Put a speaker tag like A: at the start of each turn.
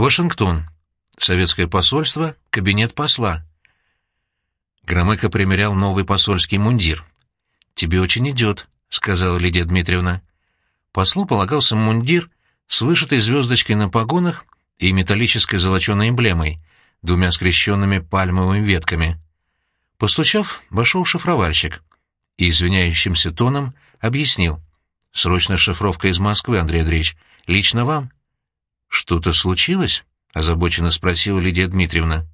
A: Вашингтон. Советское посольство, кабинет посла. Громыко примерял новый посольский мундир. «Тебе очень идет», — сказала Лидия Дмитриевна. Послу полагался мундир с вышитой звездочкой на погонах и металлической золоченой эмблемой, двумя скрещенными пальмовыми ветками. Постучав, вошел шифровальщик и извиняющимся тоном объяснил. «Срочная шифровка из Москвы, Андрей Андреевич. Лично вам». «Что-то случилось?» — озабоченно спросила Лидия Дмитриевна.